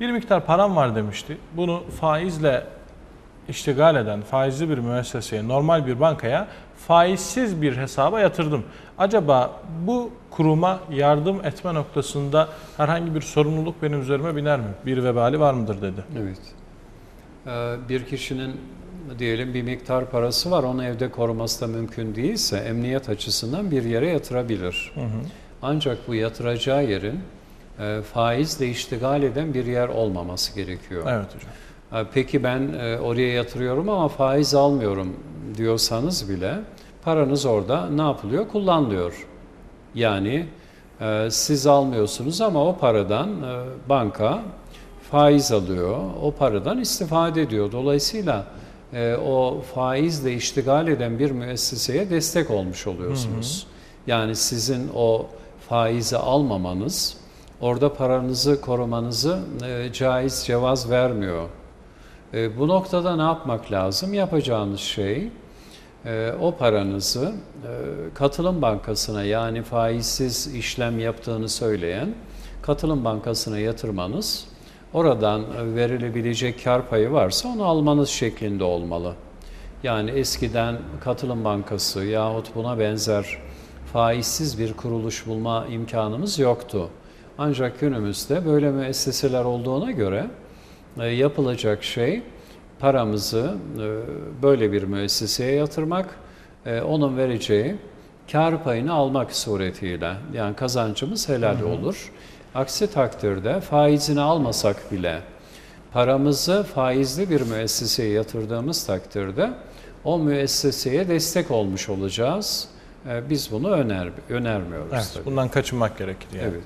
Bir miktar param var demişti. Bunu faizle iştigal eden faizli bir müesseseye, normal bir bankaya faizsiz bir hesaba yatırdım. Acaba bu kuruma yardım etme noktasında herhangi bir sorumluluk benim üzerime biner mi? Bir vebali var mıdır dedi. Evet. Ee, Bir kişinin diyelim bir miktar parası var, onu evde koruması da mümkün değilse emniyet açısından bir yere yatırabilir. Ancak bu yatıracağı yerin e, faizle iştigal eden bir yer olmaması gerekiyor. Evet hocam. Peki ben e, oraya yatırıyorum ama faiz almıyorum diyorsanız bile paranız orada ne yapılıyor? Kullanılıyor. Yani e, siz almıyorsunuz ama o paradan e, banka faiz alıyor. O paradan istifade ediyor. Dolayısıyla e, o faizle iştigal eden bir müesseseye destek olmuş oluyorsunuz. Yani sizin o faizi almamanız orada paranızı korumanızı e, caiz cevaz vermiyor. E, bu noktada ne yapmak lazım? Yapacağınız şey e, o paranızı e, katılım bankasına yani faizsiz işlem yaptığını söyleyen katılım bankasına yatırmanız, oradan verilebilecek kar payı varsa onu almanız şeklinde olmalı. Yani eskiden katılım bankası yahut buna benzer faizsiz bir kuruluş bulma imkanımız yoktu. Ancak günümüzde böyle müesseseler olduğuna göre e, yapılacak şey paramızı e, böyle bir müesseseye yatırmak, e, onun vereceği kar payını almak suretiyle yani kazancımız helal olur. Aksi takdirde faizini almasak bile paramızı faizli bir müesseseye yatırdığımız takdirde o müesseseye destek olmuş olacağız. Biz bunu öner önermiyoruz Evet, tabii. bundan kaçınmak gerekir yani. Evet.